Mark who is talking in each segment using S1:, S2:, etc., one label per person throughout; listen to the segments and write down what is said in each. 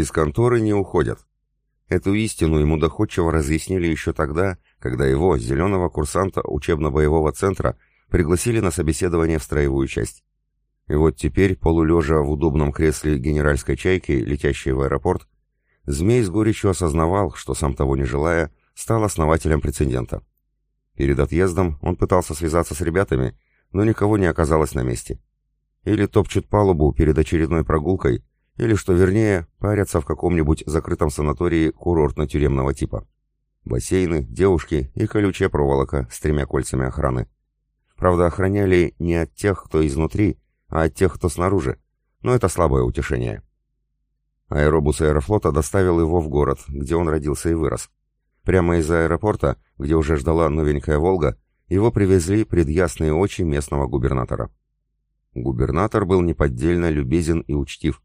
S1: Из конторы не уходят. Эту истину ему доходчиво разъяснили еще тогда, когда его, зеленого курсанта учебно-боевого центра, пригласили на собеседование в строевую часть. И вот теперь, полулежа в удобном кресле генеральской чайки, летящей в аэропорт, Змей с горечью осознавал, что сам того не желая, стал основателем прецедента. Перед отъездом он пытался связаться с ребятами, но никого не оказалось на месте. Или топчут палубу перед очередной прогулкой, или, что вернее, парятся в каком-нибудь закрытом санатории курортно-тюремного типа. Бассейны, девушки и колючая проволока с тремя кольцами охраны. Правда, охраняли не от тех, кто изнутри, а от тех, кто снаружи, но это слабое утешение. Аэробус аэрофлота доставил его в город, где он родился и вырос. Прямо из аэропорта, где уже ждала новенькая «Волга», его привезли пред ясные очи местного губернатора. Губернатор был неподдельно любезен и учтив.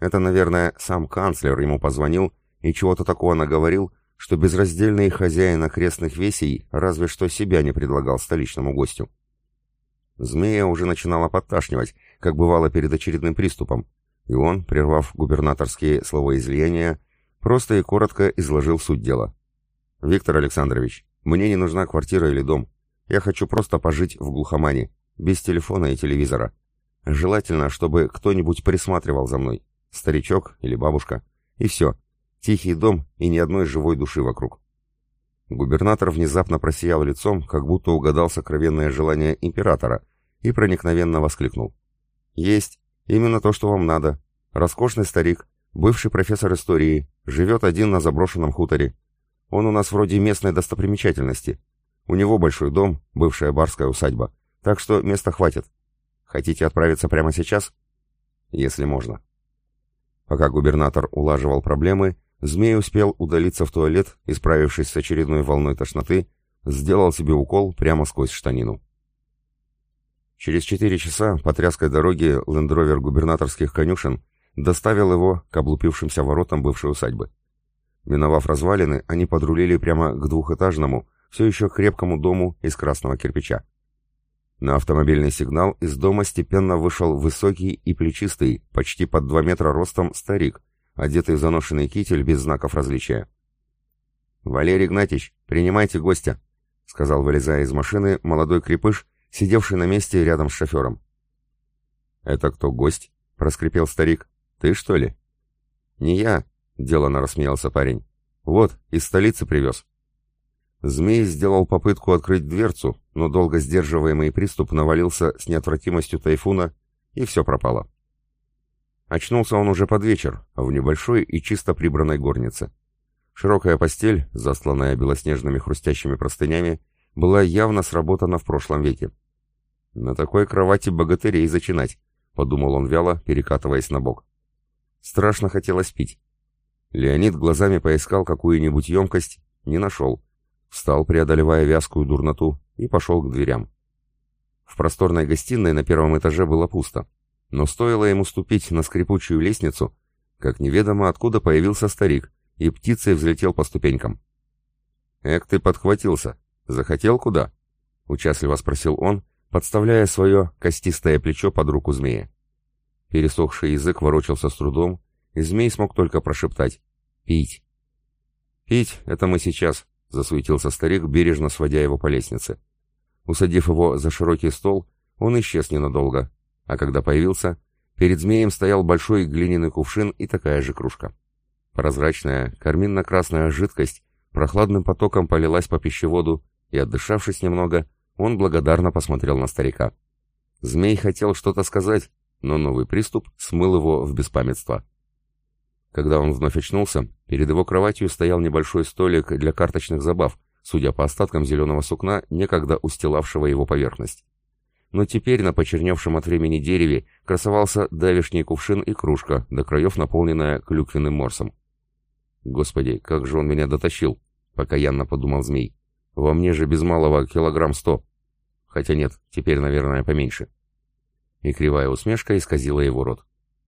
S1: Это, наверное, сам канцлер ему позвонил и чего-то такого наговорил, что безраздельный хозяин окрестных весей разве что себя не предлагал столичному гостю. Змея уже начинала подташнивать, как бывало перед очередным приступом, и он, прервав губернаторские словоизлияния, просто и коротко изложил суть дела. «Виктор Александрович, мне не нужна квартира или дом. Я хочу просто пожить в глухомане, без телефона и телевизора. Желательно, чтобы кто-нибудь присматривал за мной, старичок или бабушка. И все. Тихий дом и ни одной живой души вокруг». Губернатор внезапно просиял лицом, как будто угадал сокровенное желание императора, и проникновенно воскликнул. «Есть. Именно то, что вам надо. Роскошный старик, бывший профессор истории, живет один на заброшенном хуторе. Он у нас вроде местной достопримечательности. У него большой дом, бывшая барская усадьба. Так что места хватит. Хотите отправиться прямо сейчас? Если можно. Пока губернатор улаживал проблемы, змей успел удалиться в туалет и, справившись с очередной волной тошноты, сделал себе укол прямо сквозь штанину. Через четыре часа по тряской дороге лендровер губернаторских конюшен доставил его к облупившимся воротам бывшей усадьбы. Миновав развалины, они подрулили прямо к двухэтажному, все еще крепкому дому из красного кирпича. На автомобильный сигнал из дома степенно вышел высокий и плечистый, почти под два метра ростом, старик, одетый в заношенный китель без знаков различия. «Валерий Игнатьич, принимайте гостя», — сказал, вылезая из машины, молодой крепыш, сидевший на месте рядом с шофером. «Это кто гость?» — проскрипел старик. «Ты, что ли?» «Не я», — делано рассмеялся парень. «Вот, из столицы привез». Змей сделал попытку открыть дверцу, но долго сдерживаемый приступ навалился с неотвратимостью тайфуна, и все пропало. Очнулся он уже под вечер, в небольшой и чисто прибранной горнице. Широкая постель, засланная белоснежными хрустящими простынями, была явно сработана в прошлом веке. «На такой кровати богатырей зачинать», — подумал он вяло, перекатываясь на бок. Страшно хотелось пить. Леонид глазами поискал какую-нибудь емкость, не нашел встал, преодолевая вязкую дурноту, и пошел к дверям. В просторной гостиной на первом этаже было пусто, но стоило ему ступить на скрипучую лестницу, как неведомо откуда появился старик, и птицей взлетел по ступенькам. «Эк, ты подхватился! Захотел куда?» — участливо спросил он, подставляя свое костистое плечо под руку змея. Пересохший язык ворочался с трудом, и змей смог только прошептать «Пить». «Пить — это мы сейчас», — засуетился старик, бережно сводя его по лестнице. Усадив его за широкий стол, он исчез ненадолго, а когда появился, перед змеем стоял большой глиняный кувшин и такая же кружка. Прозрачная, карминно-красная жидкость прохладным потоком полилась по пищеводу, и, отдышавшись немного, он благодарно посмотрел на старика. Змей хотел что-то сказать, но новый приступ смыл его в беспамятство. Когда он вновь очнулся, перед его кроватью стоял небольшой столик для карточных забав, судя по остаткам зеленого сукна, некогда устилавшего его поверхность. Но теперь на почерневшем от времени дереве красовался давишний кувшин и кружка, до краев наполненная клюквенным морсом. «Господи, как же он меня дотащил!» — покаянно подумал змей. «Во мне же без малого килограмм сто. Хотя нет, теперь, наверное, поменьше». И кривая усмешка исказила его рот.